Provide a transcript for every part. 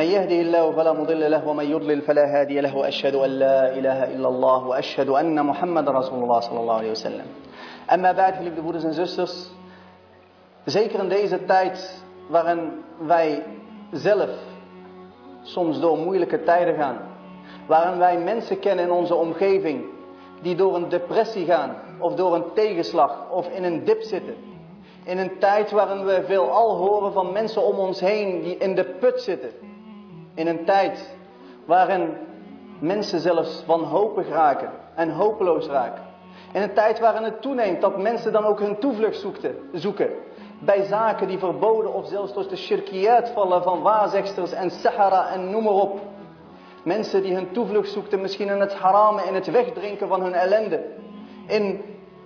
من يهده الله فلا مضل له ومن يضلل فلا هادي له وأشهد أن لا إله إلا الله وأشهد أن محمد رسول الله صلى الله عليه وسلم أما بعد geliefde broeders en zusters zeker in deze tijd waarin wij zelf soms door moeilijke tijden gaan waarin wij mensen kennen in onze omgeving die door een depressie gaan of door een tegenslag of in een dip zitten in een tijd waarin we veelal horen van mensen om ons heen die in de put zitten. in een tijd waarin mensen zelfs wanhopig raken en hopeloos raken. In een tijd waarin het toeneemt dat mensen dan ook hun toevlucht zoekten, zoeken. Bij zaken die verboden of zelfs door de shirkiyat vallen van waarzegsters en sahara en noem maar op. Mensen die hun toevlucht zoekten misschien in het harame, in het wegdrinken van hun ellende. In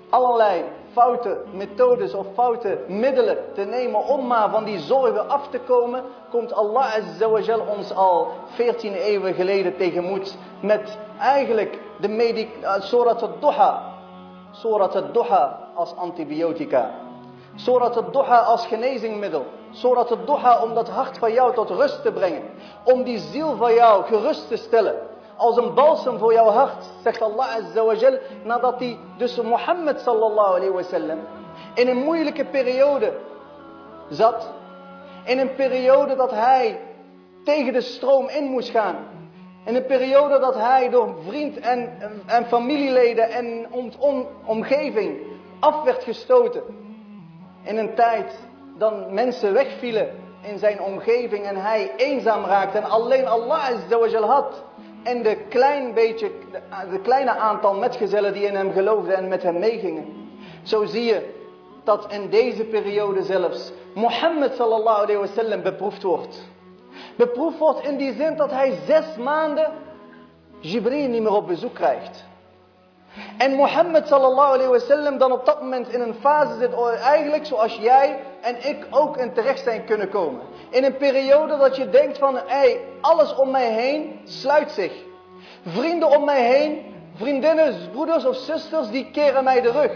allerlei foute methodes of foute middelen te nemen om maar van die zorgen af te komen, komt Allah Azzawajal ons al 14 eeuwen geleden tegemoet met eigenlijk de medic uh, Surat al-Duha. Surat al-Duha als antibiotica. Surat al-Duha als genezingmiddel. Surat al-Duha om dat hart van jou tot rust te brengen. Om die ziel van jou gerust te stellen als een balsem voor jouw hart, zegt Allah Azzawajal, nadat hij dus Mohammed sallallahu alayhi wasallam in een moeilijke periode zat. In een periode dat hij tegen de stroom in moest gaan. In een periode dat hij door vriend en, en familieleden en om, om, omgeving af werd gestoten. In een tijd dan mensen wegvielen in zijn omgeving en hij eenzaam raakte en alleen Allah had en de, klein beetje, de kleine aantal metgezellen die in hem geloofden en met hem meegingen. Zo zie je dat in deze periode zelfs Mohammed sallallahu alayhi wasallam beproefd wordt. Beproefd wordt in die zin dat hij zes maanden Jibril niet meer op bezoek krijgt. En Mohammed sallallahu alayhi wasallam dan op dat moment in een fase zit, eigenlijk zoals jij en ik ook in terecht zijn kunnen komen. In een periode dat je denkt van, hey, alles om mij heen sluit zich. Vrienden om mij heen, vriendinnen, broeders of zusters, die keren mij de rug.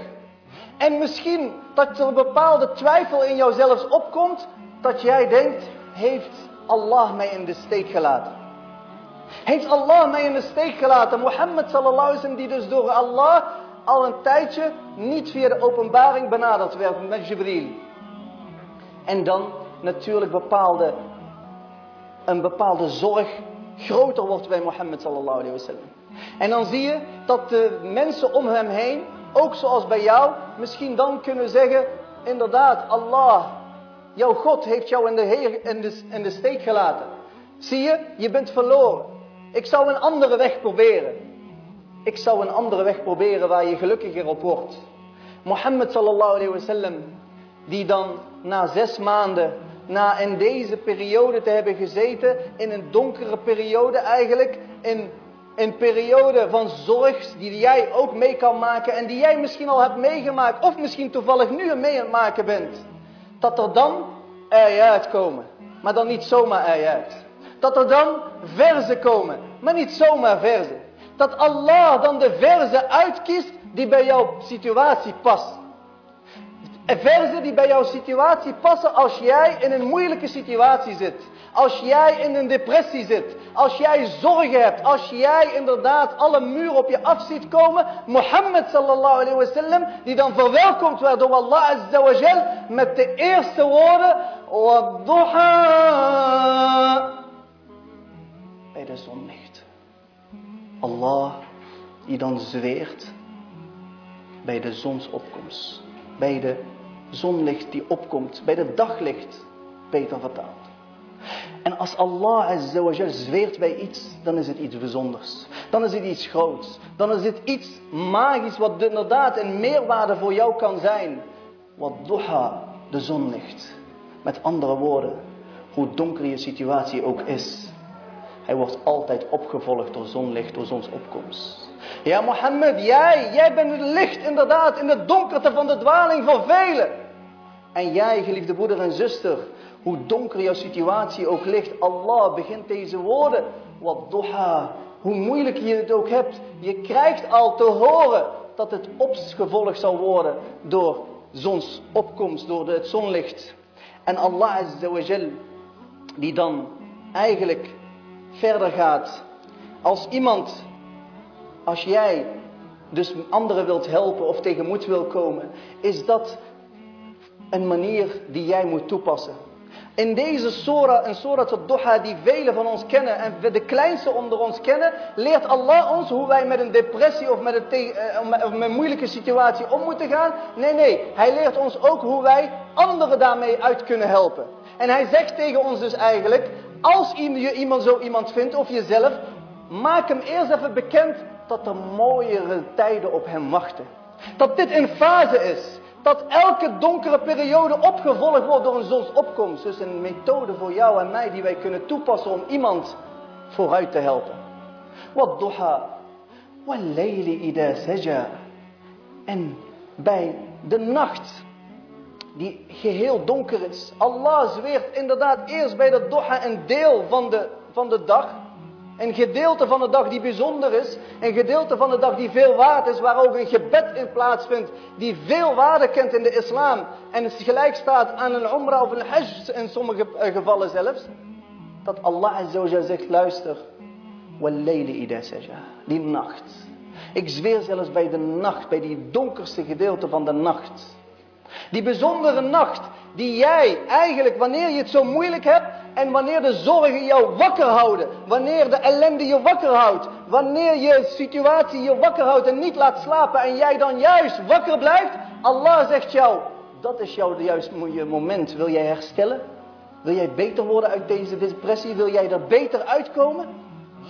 En misschien dat er een bepaalde twijfel in jou zelfs opkomt, dat jij denkt, heeft Allah mij in de steek gelaten? Heeft Allah mij in de steek gelaten? Mohammed sallallahu alaihi wasallam die dus door Allah al een tijdje niet via de openbaring benaderd werd met Jibril. En dan natuurlijk bepaalde, een bepaalde zorg groter wordt bij Mohammed sallallahu alaihi wasallam. En dan zie je dat de mensen om hem heen, ook zoals bij jou, misschien dan kunnen zeggen, inderdaad, Allah, jouw God heeft jou in de, heer, in de, in de steek gelaten. Zie je, je bent verloren. Ik zou een andere weg proberen. Ik zou een andere weg proberen waar je gelukkiger op wordt. Mohammed sallallahu alaihi wasallam, die dan na zes maanden, na in deze periode te hebben gezeten, in een donkere periode eigenlijk, in een periode van zorg die jij ook mee kan maken en die jij misschien al hebt meegemaakt, of misschien toevallig nu mee aan het maken bent, dat er dan ayat komen, maar dan niet zomaar ayat. Dat er dan verzen komen, maar niet zomaar verzen. Dat Allah dan de verzen uitkiest die bij jouw situatie passen. Verzen die bij jouw situatie passen als jij in een moeilijke situatie zit. Als jij in een depressie zit. Als jij zorgen hebt. Als jij inderdaad alle muren op je af ziet komen. Mohammed sallallahu alayhi wasallam. Die dan verwelkomd werd door Allah azza wa jal. Met de eerste woorden. Wadduha. Bij de zonlicht. Allah die dan zweert. Bij de zonsopkomst. Bij de zonlicht die opkomt. Bij de daglicht. Beter vertaald. En als Allah azawajal zweert bij iets, dan is het iets bijzonders. Dan is het iets groots. Dan is het iets magisch wat inderdaad een meerwaarde voor jou kan zijn. Wat duha, de zonlicht. Met andere woorden, hoe donker je situatie ook is. Hij wordt altijd opgevolgd door zonlicht, door zonsopkomst. Ja Mohammed, jij, jij bent het licht inderdaad in de donkerte van de dwaling van velen. En jij, geliefde broeder en zuster, hoe donker jouw situatie ook ligt, Allah begint deze woorden. Wat duha, hoe moeilijk je het ook hebt, je krijgt al te horen dat het opgevolgd zal worden door zonsopkomst, door het zonlicht. En Allah azawajal, die dan eigenlijk verder gaat. Als iemand, als jij dus anderen wilt helpen of tegenmoet wil komen, is dat een manier die jij moet toepassen. In deze Sora, een Sora tot Doha die velen van ons kennen en de kleinste onder ons kennen, leert Allah ons hoe wij met een depressie of met een, uh, met een moeilijke situatie om moeten gaan. Nee, nee, hij leert ons ook hoe wij anderen daarmee uit kunnen helpen. En hij zegt tegen ons dus eigenlijk, als je iemand zo iemand vindt of jezelf, maak hem eerst even bekend dat er mooiere tijden op hem wachten. Dat dit een fase is. Dat elke donkere periode opgevolgd wordt door een zonsopkomst. Dus een methode voor jou en mij die wij kunnen toepassen om iemand vooruit te helpen. Wat duha. Wat layli ida saja. En bij de nacht die geheel donker is. Allah zweert inderdaad eerst bij de duha een deel van de, van de dag. Een gedeelte van de dag die bijzonder is. Een gedeelte van de dag die veel waard is. Waar ook een gebed in plaatsvindt. Die veel waarde kent in de islam. En gelijk staat aan een umrah of een hajj in sommige eh, gevallen zelfs. Dat Allah azawajal zegt luister. Wallayli ida Die nacht. Ik zweer zelfs bij de nacht. Bij die donkerste gedeelte van de nacht. Die bijzondere nacht die jij eigenlijk wanneer je het zo moeilijk hebt en wanneer de zorgen jou wakker houden, wanneer de ellende je wakker houdt, wanneer je situatie je wakker houdt en niet laat slapen en jij dan juist wakker blijft, Allah zegt jou, dat is jouw juist moment. Wil jij herstellen? Wil jij beter worden uit deze depressie? Wil jij er beter uitkomen?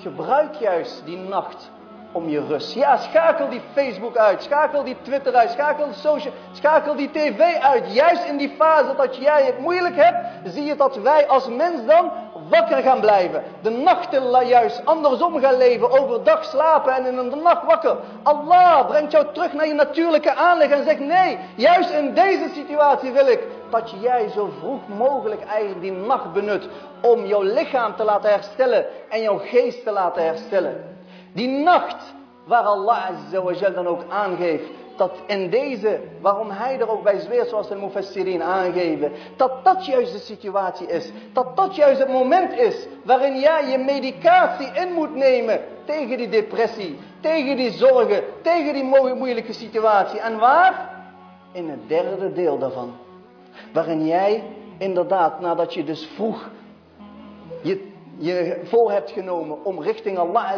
Gebruik juist die nacht om je rust. Ja, schakel die Facebook uit, schakel die Twitter uit, schakel, social, schakel die tv uit. Juist in die fase dat jij het moeilijk hebt, zie je dat wij als mens dan wakker gaan blijven. De nachten juist andersom gaan leven, overdag slapen en in de nacht wakker. Allah brengt jou terug naar je natuurlijke aanleg en zegt nee, juist in deze situatie wil ik dat jij zo vroeg mogelijk eigenlijk die nacht benut om jouw lichaam te laten herstellen en jouw geest te laten herstellen. Die nacht waar Allah Azza dan ook aangeeft dat in deze, waarom hij er ook bij zweert zoals de Mufassirin aangeven, dat dat juist de situatie is. Dat dat juist het moment is waarin jij je medicatie in moet nemen tegen die depressie, tegen die zorgen, tegen die moeilijke situatie. En waar? In het derde deel daarvan. Waarin jij inderdaad, nadat je dus vroeg je je voor hebt genomen om richting Allah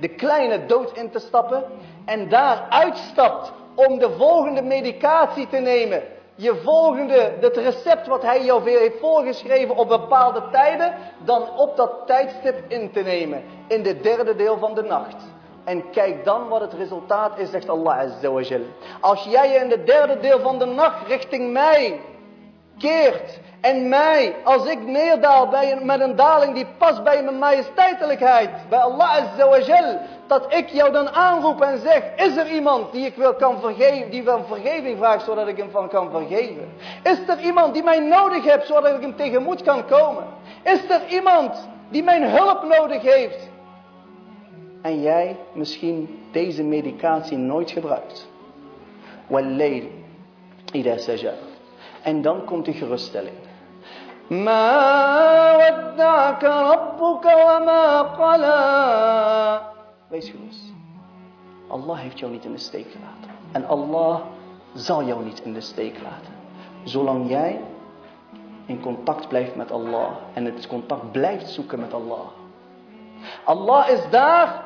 de kleine dood in te stappen en daar uitstapt om de volgende medicatie te nemen. Je volgende, het recept wat hij jou heeft voorgeschreven op bepaalde tijden, dan op dat tijdstip in te nemen. In de derde deel van de nacht. En kijk dan wat het resultaat is, zegt Allah. Als jij je in de derde deel van de nacht richting mij keert en mij, als ik neerdaal bij met een daling die past bij mijn majesteitelijkheid, bij Allah Azza dat ik jou dan aanroep en zeg, is er iemand die ik wil kan vergeven, die wel vergeving vraagt, zodat ik hem van kan vergeven? Is er iemand die mij nodig heeft, zodat ik hem tegemoet kan komen? Is er iemand die mijn hulp nodig heeft? En jij misschien deze medicatie nooit gebruikt. Wallayl, ida sajad. En dan komt de geruststelling. Ma wadda'aka rabbuka wa ma qala. Wees gerust. Allah heeft jou niet in de steek gelaten. En Allah zal jou niet in de steek laten. Zolang jij in contact blijft met Allah. En het contact blijft zoeken met Allah. Allah is daar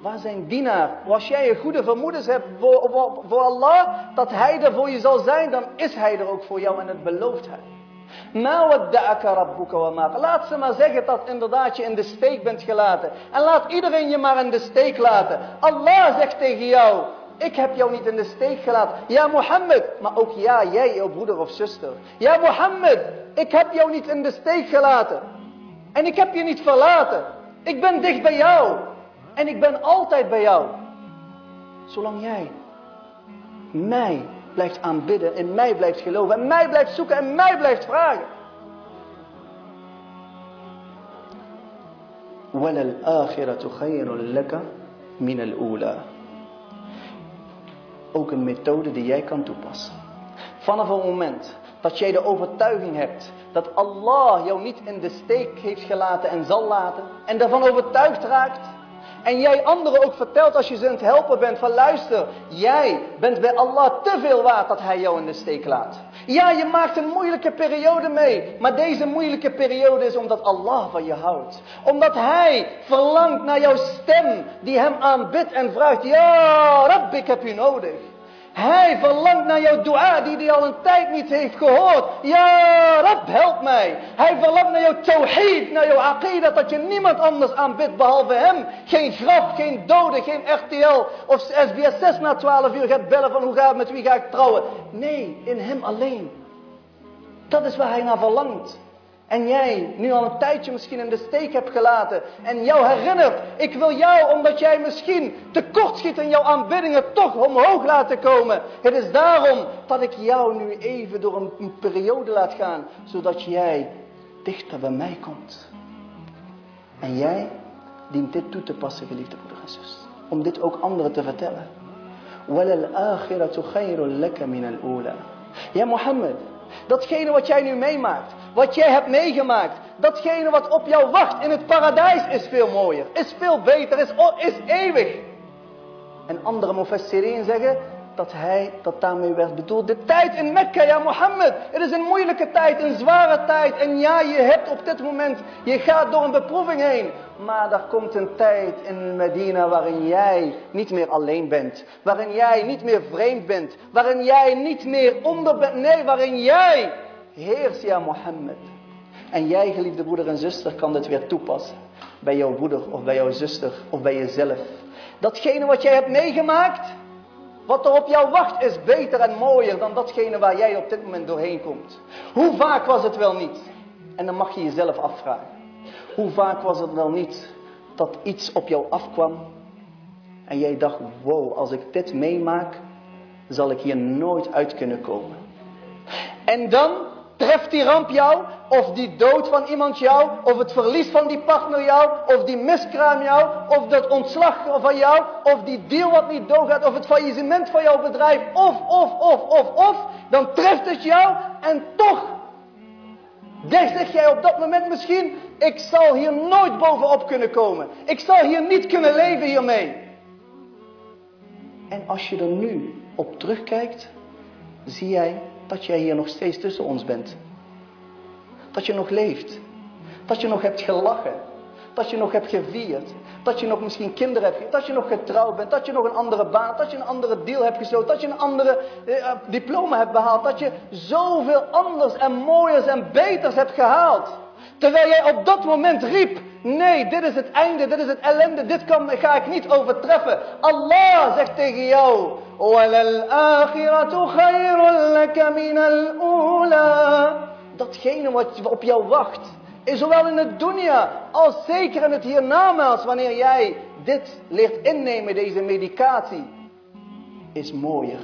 waar zijn dienaar. Als jij een goede vermoedens hebt voor, voor Allah, dat hij er voor je zal zijn, dan is hij er ook voor jou en het belooft hij. Laat ze maar zeggen dat inderdaad je in de steek bent gelaten. En laat iedereen je maar in de steek laten. Allah zegt tegen jou, ik heb jou niet in de steek gelaten. Ja Mohammed, maar ook ja, jij, jouw broeder of zuster. Ja Mohammed, ik heb jou niet in de steek gelaten. En ik heb je niet verlaten. Ik ben dicht bij jou. En ik ben altijd bij jou. Zolang jij mij blijft aanbidden, in mij blijft geloven, en mij blijft zoeken en mij blijft vragen. Ook een methode die jij kan toepassen. Vanaf het moment dat jij de overtuiging hebt dat Allah jou niet in de steek heeft gelaten en zal laten. En daarvan overtuigd raakt. En jij anderen ook vertelt als je ze aan het helpen bent van luister, jij bent bij Allah te veel waard dat hij jou in de steek laat. Ja, je maakt een moeilijke periode mee, maar deze moeilijke periode is omdat Allah van je houdt. Omdat hij verlangt naar jouw stem die hem aanbidt en vraagt, ja Rabbi, ik heb u nodig. Hij verlangt naar jouw dua die hij al een tijd niet heeft gehoord. Ja, Rab, help mij. Hij verlangt naar jouw tawhid, naar jouw aqidah, dat je niemand anders aanbidt behalve hem. Geen graf, geen doden, geen RTL of SBS 6 na 12 uur gaat bellen van hoe het, met wie ga ik trouwen. Nee, in hem alleen. Dat is waar hij naar verlangt. En jij nu al een tijdje misschien in de steek hebt gelaten. En jou herinnert, ik wil jou omdat jij misschien tekortschiet in jouw aanbiddingen toch omhoog laten komen. Het is daarom dat ik jou nu even door een, periode laat gaan. Zodat jij dichter bij mij komt. En jij dient dit toe te passen, geliefde broeder en zus. Om dit ook anderen te vertellen. Ja, Mohammed. Datgene wat jij nu meemaakt, wat jij hebt meegemaakt, datgene wat op jou wacht in het paradijs is veel mooier, is veel beter, is, is eeuwig. En andere mufassirin zeggen dat hij, dat daarmee werd bedoeld, de tijd in Mekka, ja Mohammed. Het is een moeilijke tijd, een zware tijd. En ja, je hebt op dit moment, je gaat door een beproeving heen. Maar er komt een tijd in Medina waarin jij niet meer alleen bent. Waarin jij niet meer vreemd bent. Waarin jij niet meer onder bent. Nee, waarin jij heerst, ja Mohammed. En jij, geliefde broeder en zuster, kan dit weer toepassen. Bij jouw broeder of bij jouw zuster of bij jezelf. Datgene wat jij hebt meegemaakt, wat er op jou wacht, is beter en mooier dan datgene waar jij op dit moment doorheen komt. Hoe vaak was het wel niet? En dan mag je jezelf afvragen. Hoe vaak was het wel niet dat iets op jou afkwam en jij dacht, wow, als ik dit meemaak, zal ik hier nooit uit kunnen komen. En dan treft die ramp jou, of die dood van iemand jou, of het verlies van die partner jou, of die miskraam jou, of dat ontslag van jou, of die deal wat niet doorgaat, of het faillissement van jouw bedrijf, of, of, of, of, of, dan treft het jou en toch zeg jij op dat moment misschien, ik zal hier nooit bovenop kunnen komen. Ik zal hier niet kunnen leven hiermee. En als je er nu op terugkijkt, zie jij dat jij hier nog steeds tussen ons bent. Dat je nog leeft. Dat je nog hebt gelachen. Dat je nog hebt gevierd. Dat je nog misschien kinderen hebt. Dat je nog getrouwd bent. Dat je nog een andere baan. Dat je een andere deal hebt gesloten. Dat je een andere eh, diploma hebt behaald. Dat je zoveel anders en mooiers en beters hebt gehaald. Terwijl jij op dat moment riep. Nee, dit is het einde, dit is het ellende, dit kan, ga ik niet overtreffen. Allah zegt tegen jou. Datgene wat op jou wacht, is zowel in het dunya als zeker in het hiernamaals, wanneer jij dit leert innemen, deze medicatie, is mooier,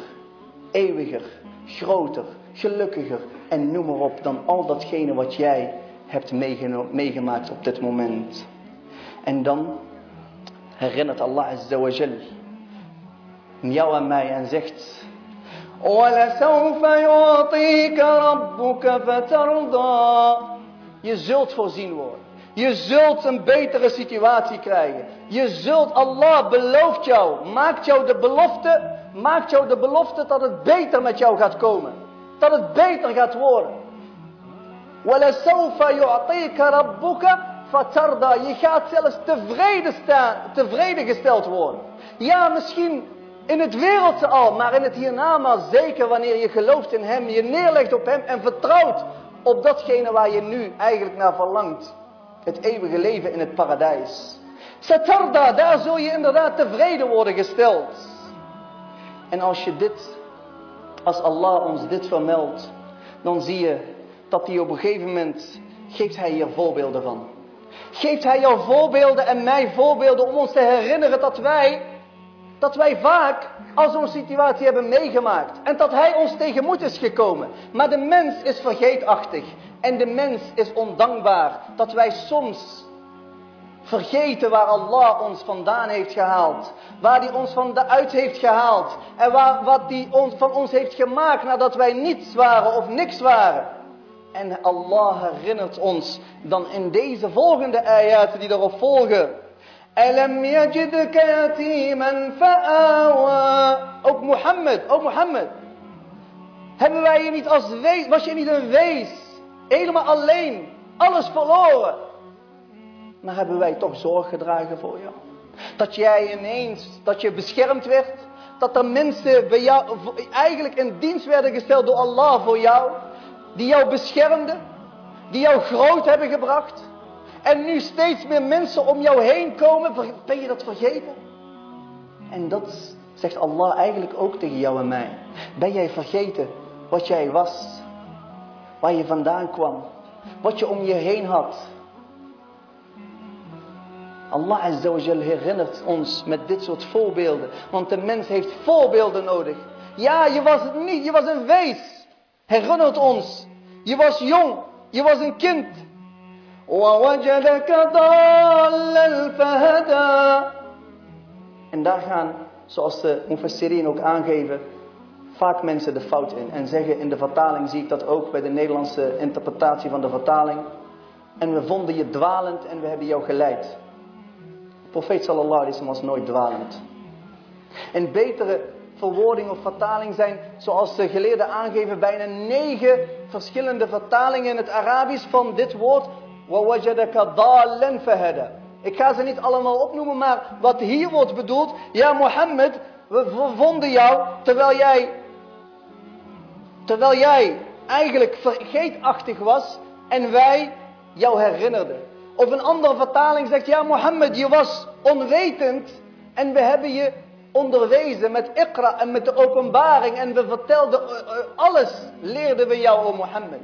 eeuwiger, groter, gelukkiger en noem maar op dan al datgene wat jij hebt meegemaakt op dit moment. En dan herinnert Allah Azza wa Jal jou en mij en zegt وَلَسَوْفَ يُعْطِيكَ رَبُّكَ فَتَرْضَى Je zult voorzien worden. Je zult een betere situatie krijgen. Je zult, Allah belooft jou, maakt jou de belofte, maakt jou de belofte dat het beter met jou gaat komen. Dat het beter gaat worden. وَلَسَوْفَ يُعْطِيكَ رَبُّكَ فَتَرْضَى Je gaat zelfs tevreden, staan, tevreden gesteld worden. Ja, misschien in het wereldse al, maar in het hiernamaals zeker wanneer je gelooft in hem, je neerlegt op hem en vertrouwt op datgene waar je nu eigenlijk naar verlangt. Het eeuwige leven in het paradijs. Satarda, daar zul je inderdaad tevreden worden gesteld. En als je dit, als Allah ons dit vermeldt, dan zie je dat hij op een gegeven moment, geeft hij hier voorbeelden van. Geeft hij jou voorbeelden en mij voorbeelden om ons te herinneren dat wij dat wij vaak al zo'n situatie hebben meegemaakt. En dat hij ons tegenmoet is gekomen. Maar de mens is vergeetachtig. En de mens is ondankbaar. Dat wij soms vergeten waar Allah ons vandaan heeft gehaald. Waar hij ons van uit heeft gehaald. En waar, wat hij van ons heeft gemaakt nadat wij niets waren of niks waren. En Allah herinnert ons dan in deze volgende ayaten die erop volgen. Alam yajidka yatiman fa'awa. Ook Mohammed, ook Mohammed. Hebben wij je niet als wees, was je niet een wees? Helemaal alleen, alles verloren. Maar hebben wij toch zorg gedragen voor jou? Dat jij ineens, dat je beschermd werd. Dat er mensen bij jou, eigenlijk in dienst werden gesteld door Allah voor jou. Die jou beschermden. Die jou groot hebben gebracht. En nu steeds meer mensen om jou heen komen. Ben je dat vergeten? En dat zegt Allah eigenlijk ook tegen jou en mij. Ben jij vergeten wat jij was? Waar je vandaan kwam? Wat je om je heen had? Allah Azzawajal herinnert ons met dit soort voorbeelden. Want de mens heeft voorbeelden nodig. Ja, je was het niet, je was een wees. Herinnert ons. Je was jong, je was een kind. En daar gaan, zoals de Mufassirin ook aangeven, vaak mensen de fout in. En zeggen in de vertaling, zie ik dat ook bij de Nederlandse interpretatie van de vertaling. En we vonden je dwalend en we hebben jou geleid profeet sallallahu alaihi wasallam was nooit dwalend. Een betere verwoording of vertaling zijn, zoals de geleerden aangeven, bijna negen verschillende vertalingen in het Arabisch van dit woord. Ik ga ze niet allemaal opnoemen, maar wat hier wordt bedoeld. Ja, Mohammed, we vonden jou terwijl jij, terwijl jij eigenlijk vergeetachtig was en wij jou herinnerden. Of een andere vertaling zegt, ja Mohammed, je was onwetend en we hebben je onderwezen met ikra en met de openbaring en we vertelden, uh, uh, alles leerden we jou, o Mohammed.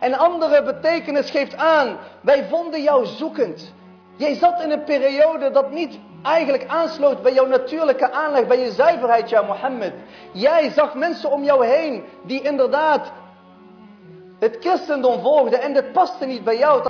En andere betekenis geeft aan, wij vonden jou zoekend. Jij zat in een periode dat niet eigenlijk aansloot bij jouw natuurlijke aanleg, bij je zuiverheid, ja Mohammed. Jij zag mensen om jou heen die inderdaad het christendom volgden en dat paste niet bij jou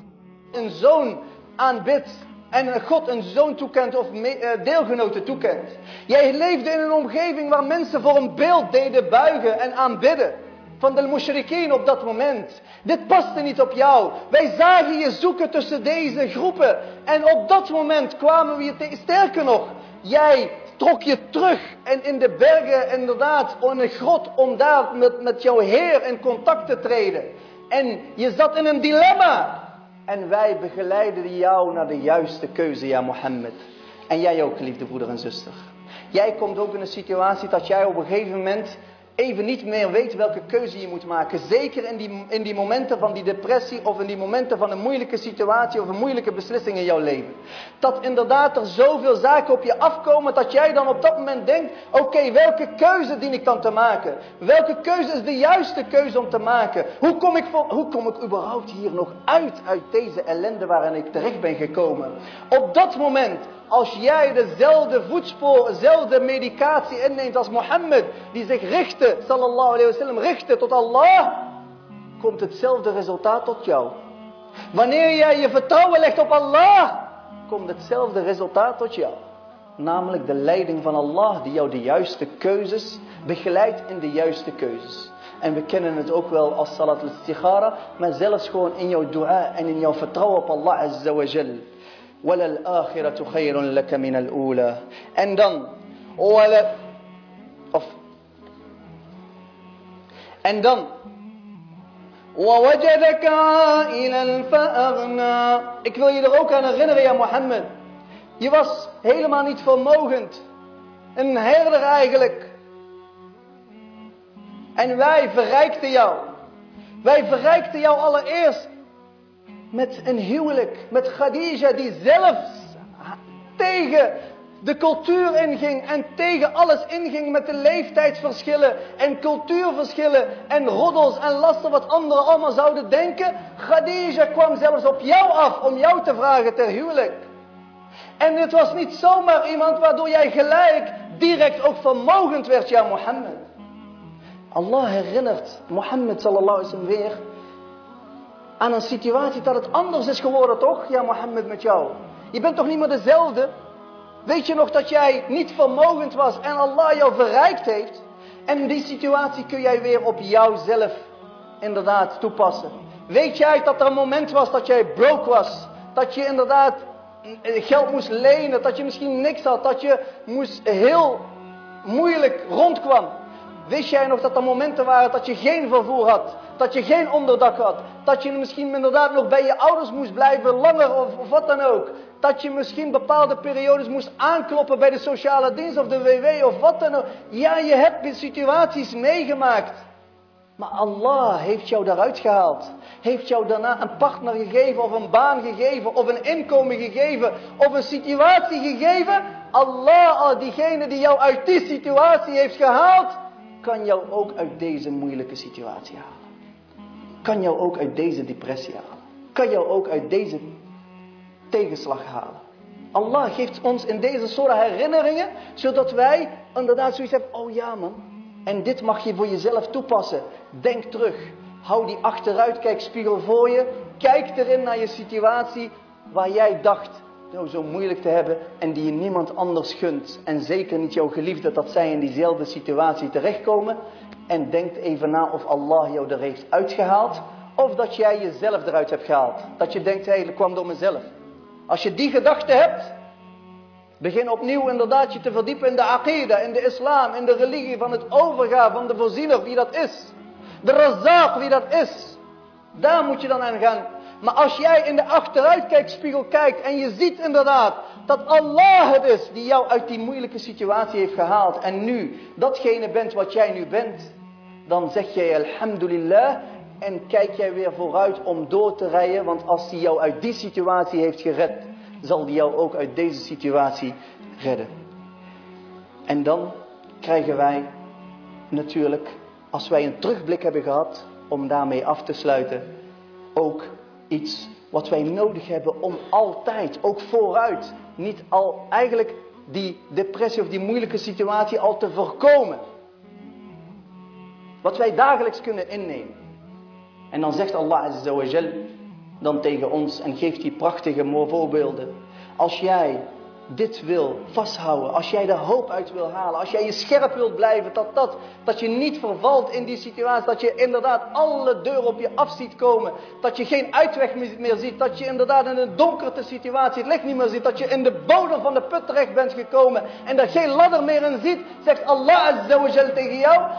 een zoon aanbidt en God een zoon toekent of eh, deelgenoten toekent. Jij leefde in een omgeving waar mensen voor een beeld deden buigen en aanbidden. Van de mushrikeen op dat moment. Dit paste niet op jou. Wij zagen je zoeken tussen deze groepen. En op dat moment kwamen we je tegen. Sterker nog, jij trok je terug en in de bergen inderdaad, in een grot, om daar met, met jouw Heer in contact te treden. En je zat in een dilemma. En wij begeleiden jou naar de juiste keuze, ja Mohammed. En jij ook, geliefde broeder en zuster. Jij komt ook in een situatie dat jij op een gegeven moment even niet meer weet welke keuze je moet maken. Zeker in die, in die momenten van die depressie of in die momenten van een moeilijke situatie of een moeilijke beslissing in jouw leven. Dat inderdaad er zoveel zaken op je afkomen dat jij dan op dat moment denkt, oké, welke keuze dien ik dan te maken? Welke keuze is de juiste keuze om te maken? Hoe kom ik, hoe kom ik überhaupt hier nog uit, uit deze ellende waarin ik terecht ben gekomen? Op dat moment als jij dezelfde voetspoor, dezelfde medicatie inneemt als Mohammed, die zich richtte, sallallahu alayhi wasallam, richtte tot Allah, komt hetzelfde resultaat tot jou. Wanneer jij je vertrouwen legt op Allah, komt hetzelfde resultaat tot jou. Namelijk de leiding van Allah die jou de juiste keuzes begeleidt in de juiste keuzes. En we kennen het ook wel als salat al-istikhara, maar zelfs gewoon in jouw dua en in jouw vertrouwen op Allah azza wa. وللآخرة خير لك من الأولى en dan ولا of en dan ووجدك عائلا فأغنى ik wil je er ook aan herinneren ja Mohammed je was helemaal niet vermogend een herder eigenlijk en wij verrijkten jou wij verrijkten jou allereerst met een huwelijk, met Khadija die zelfs tegen de cultuur inging en tegen alles inging met de leeftijdsverschillen en cultuurverschillen en roddels en lasten wat anderen allemaal zouden denken. Khadija kwam zelfs op jou af om jou te vragen ter huwelijk. En het was niet zomaar iemand waardoor jij gelijk direct ook vermogend werd, ja Mohammed. Allah herinnert Mohammed sallallahu alaihi wasallam weer aan een situatie dat het anders is geworden, toch? Ja, Mohammed met jou. Je bent toch niet meer dezelfde? Weet je nog dat jij niet vermogend was en Allah jou verrijkt heeft? En die situatie kun jij weer op jouzelf inderdaad toepassen. Weet jij dat er een moment was dat jij broke was? Dat je inderdaad geld moest lenen, dat je misschien niks had, dat je moest heel moeilijk rondkwam. Wist jij nog dat er momenten waren dat je geen vervoer had? Dat je geen onderdak had? Dat je misschien inderdaad nog bij je ouders moest blijven, langer of, wat dan ook? Dat je misschien bepaalde periodes moest aankloppen bij de sociale dienst of de WW of wat dan ook? Ja, je hebt situaties meegemaakt. Maar Allah heeft jou daaruit gehaald. Heeft jou daarna een partner gegeven, of een baan gegeven, of een inkomen gegeven, of een situatie gegeven. Allah, al diegene die jou uit die situatie heeft gehaald, kan jou ook uit deze moeilijke situatie halen. Kan jou ook uit deze depressie halen. Kan jou ook uit deze tegenslag halen. Allah geeft ons in deze soort herinneringen, zodat wij inderdaad zoiets hebben, oh ja man, en dit mag je voor jezelf toepassen. Denk terug. Hou die achteruitkijkspiegel voor je. Kijk erin naar je situatie waar jij dacht nou zo moeilijk te hebben en die je niemand anders gunt. En zeker niet jouw geliefde dat zij in diezelfde situatie terechtkomen. En denk even na of Allah jou er heeft uitgehaald. Of dat jij jezelf eruit hebt gehaald. Dat je denkt, hé, hey, dat kwam door mezelf. Als je die gedachte hebt, begin opnieuw inderdaad je te verdiepen in de aqida, in de islam, in de religie van het overgaan van de voorziener, wie dat is. De razaq, wie dat is. Daar moet je dan aan gaan maar als jij in de achteruitkijkspiegel kijkt en je ziet inderdaad dat Allah het is die jou uit die moeilijke situatie heeft gehaald en nu datgene bent wat jij nu bent, dan zeg jij alhamdulillah en kijk jij weer vooruit om door te rijden, want als hij jou uit die situatie heeft gered, zal hij jou ook uit deze situatie redden. En dan krijgen wij natuurlijk, als wij een terugblik hebben gehad, om daarmee af te sluiten, ook iets wat wij nodig hebben om altijd, ook vooruit, niet al eigenlijk die depressie of die moeilijke situatie al te voorkomen. Wat wij dagelijks kunnen innemen. En dan zegt Allah Azza wa dan tegen ons en geeft die prachtige voorbeelden. Als jij dit wil vasthouden, als jij de hoop uit wil halen, als jij je scherp wilt blijven, dat, dat, dat je niet vervalt in die situatie, dat je inderdaad alle deuren op je af ziet komen, dat je geen uitweg meer ziet, dat je inderdaad in een donkerte situatie het licht niet meer ziet, dat je in de bodem van de put terecht bent gekomen en er geen ladder meer in ziet, zegt Allah Azza wa Jal tegen jou,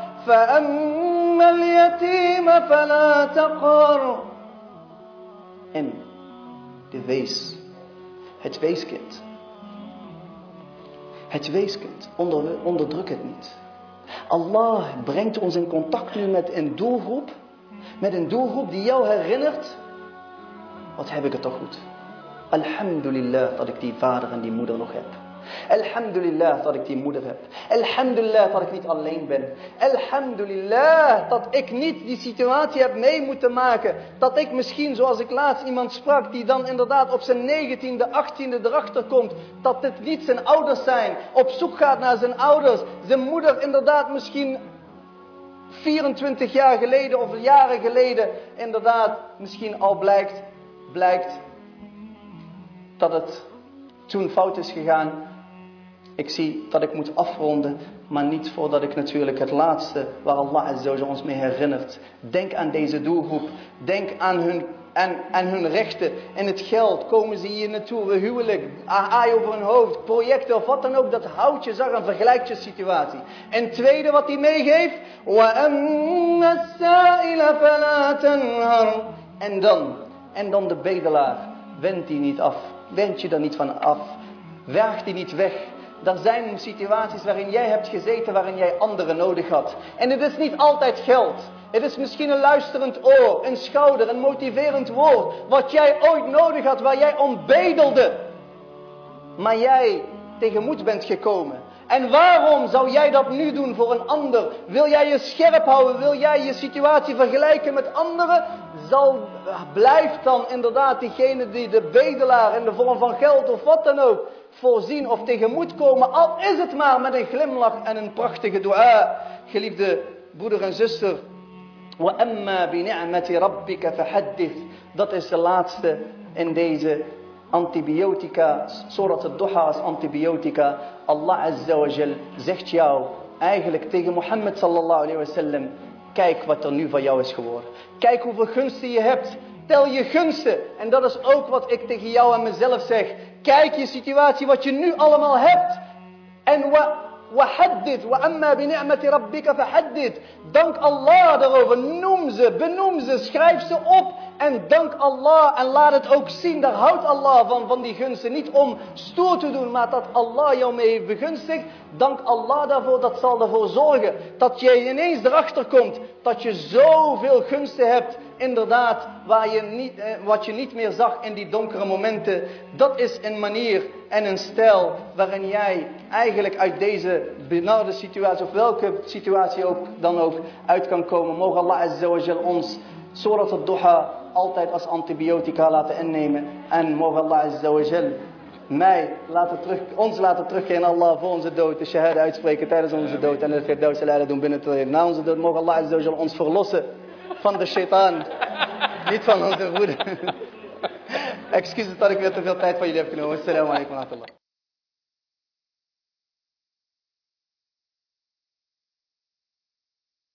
En de wees, het weeskind het weeskind. Onder, onderdruk het niet. Allah brengt ons in contact nu met een doelgroep. Met een doelgroep die jou herinnert. Wat heb ik het toch goed. Alhamdulillah dat ik die vader en die moeder nog heb. Alhamdulillah dat ik die moeder heb. Alhamdulillah dat ik niet alleen ben. Alhamdulillah dat ik niet die situatie heb mee moeten maken. Dat ik misschien, zoals ik laatst iemand sprak, die dan inderdaad op zijn negentiende, achttiende erachter komt. Dat dit niet zijn ouders zijn. Op zoek gaat naar zijn ouders. Zijn moeder inderdaad misschien 24 jaar geleden of jaren geleden inderdaad misschien al blijkt, blijkt dat het toen fout is gegaan ik zie dat ik moet afronden, maar niet voordat ik natuurlijk het laatste waar Allah ons mee herinnert. Denk aan deze doelgroep. Denk aan hun, aan, hun rechten en het geld. Komen ze hier naartoe, we huwelijk, aai over hun hoofd, projecten of wat dan ook. Dat houdt je zag en vergelijkt je situatie. En tweede wat hij meegeeft. En dan, en dan de bedelaar. Wend die niet af. Wend je er niet van af. Werg die niet weg. Er zijn situaties waarin jij hebt gezeten, waarin jij anderen nodig had. En het is niet altijd geld. Het is misschien een luisterend oor, een schouder, een motiverend woord. Wat jij ooit nodig had, waar jij om bedelde. Maar jij tegenmoet bent gekomen. En waarom zou jij dat nu doen voor een ander? Wil jij je scherp houden? Wil jij je situatie vergelijken met anderen? Zal, blijft dan inderdaad diegene die de bedelaar in de vorm van geld of wat dan ook voorzien of tegemoet komen. Al is het maar met een glimlach en een prachtige dua. Geliefde broeder en zuster. Dat is de laatste in deze antibiotica, Surat al-Duha als antibiotica. Allah Azza wa Jal zegt jou eigenlijk tegen Mohammed sallallahu alayhi wa sallam, kijk wat er nu van jou is geworden. Kijk hoeveel gunsten je hebt. Tel je gunsten. En dat is ook wat ik tegen jou en mezelf zeg. Kijk je situatie, wat je nu allemaal hebt. En wa, وحدد وأما بنعمة ربك فحدد dank Allah daarover noem ze benoem ze schrijf ze op en dank Allah en laat het ook zien daar houdt Allah van van die gunsten. Niet om stoer te doen maar dat Allah jou mee heeft begunstigd. Dank Allah daarvoor dat zal ervoor zorgen dat je ineens erachter komt dat je zoveel gunsten hebt inderdaad waar je niet, eh, wat je niet meer zag in die donkere momenten. Dat is een manier en een stijl waarin jij eigenlijk uit deze benarde situatie, of welke situatie ook dan ook, uit kan komen. Mogen Allah Azza wa ons Surat al-Duha altijd als antibiotica laten innemen. En mogen Allah Azza wa Jal mij laten terug, ons laten terugkeren in Allah voor onze dood. De shahada uitspreken tijdens onze dood. En het Firdaus al doen binnen te Na onze dood mogen Allah Azza wa Jal ons verlossen van de shaitaan. Niet van onze broeder. Excuses dat ik weer te veel tijd van jullie heb genomen. Assalamu alaikum wa.